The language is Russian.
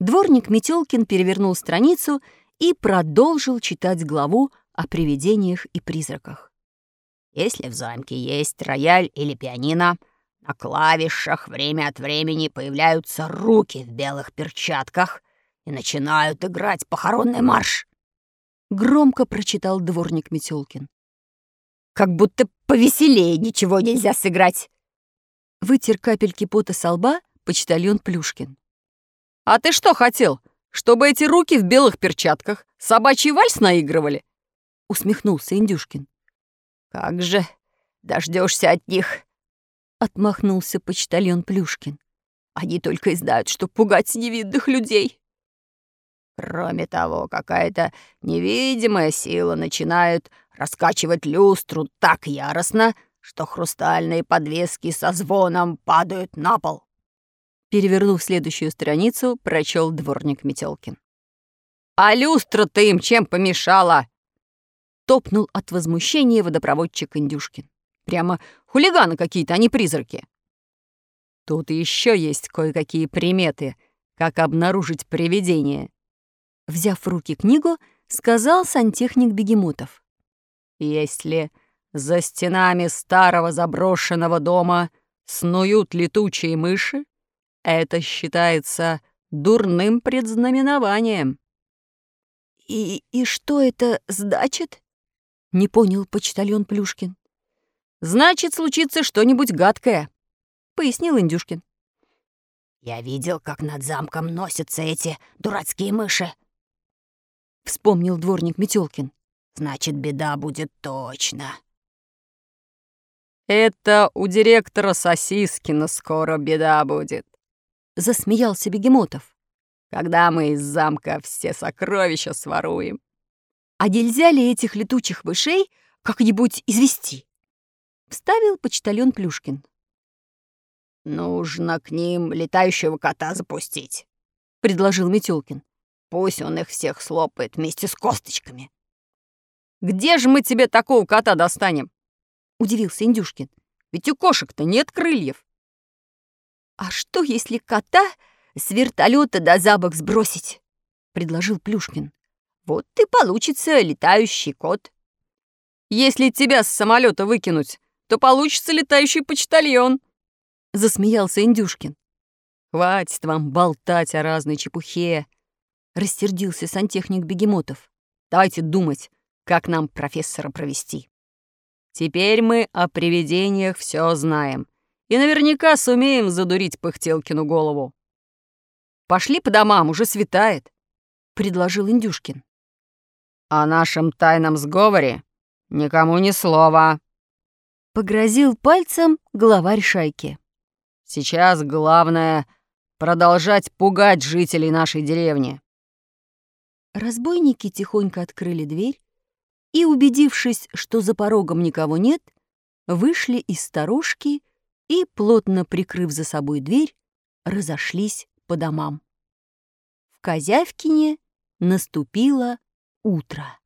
Дворник Метелкин перевернул страницу и продолжил читать главу о привидениях и призраках. Если в замке есть рояль или пианино, на клавишах время от времени появляются руки в белых перчатках и начинают играть похоронный марш. Громко прочитал дворник Метелкин. Как будто повеселее ничего нельзя сыграть. Вытер капельки пота со лба почтальон Плюшкин. «А ты что хотел? Чтобы эти руки в белых перчатках собачий вальс наигрывали?» Усмехнулся Индюшкин. «Как же дождешься от них?» Отмахнулся почтальон Плюшкин. «Они только и знают, что пугать невидных людей. Кроме того, какая-то невидимая сила начинает раскачивать люстру так яростно, что хрустальные подвески со звоном падают на пол. Перевернув следующую страницу, прочел дворник Метелкин. «А люстра-то им чем помешала?» Топнул от возмущения водопроводчик Индюшкин. «Прямо хулиганы какие-то, а не призраки». «Тут еще есть кое-какие приметы, как обнаружить привидение», Взяв в руки книгу, сказал сантехник Бегемотов. «Если за стенами старого заброшенного дома снуют летучие мыши, это считается дурным предзнаменованием». «И, и что это значит?» — не понял почтальон Плюшкин. «Значит, случится что-нибудь гадкое», — пояснил Индюшкин. «Я видел, как над замком носятся эти дурацкие мыши», — вспомнил дворник Метелкин. «Значит, беда будет точно». «Это у директора Сосискина скоро беда будет», — засмеялся Бегемотов. «Когда мы из замка все сокровища своруем». «А нельзя ли этих летучих мышей как-нибудь извести?» — вставил почтальон Плюшкин. «Нужно к ним летающего кота запустить», — предложил Метелкин. «Пусть он их всех слопает вместе с косточками». «Где же мы тебе такого кота достанем?» — удивился Индюшкин. «Ведь у кошек-то нет крыльев». «А что, если кота с вертолета до забок сбросить?» — предложил Плюшкин. «Вот и получится летающий кот». «Если тебя с самолета выкинуть, то получится летающий почтальон», — засмеялся Индюшкин. «Хватит вам болтать о разной чепухе», — рассердился сантехник Бегемотов. «Давайте думать, как нам профессора провести». Теперь мы о привидениях все знаем. И наверняка сумеем задурить Пыхтелкину голову. Пошли по домам, уже светает, — предложил Индюшкин. О нашем тайном сговоре никому ни слова. Погрозил пальцем главарь шайки. Сейчас главное — продолжать пугать жителей нашей деревни. Разбойники тихонько открыли дверь и, убедившись, что за порогом никого нет, вышли из сторожки и, плотно прикрыв за собой дверь, разошлись по домам. В Козявкине наступило утро.